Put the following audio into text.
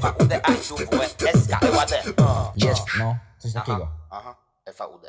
FAUDA, SK, EWAD. Coś takiego. Aha, FAUDA.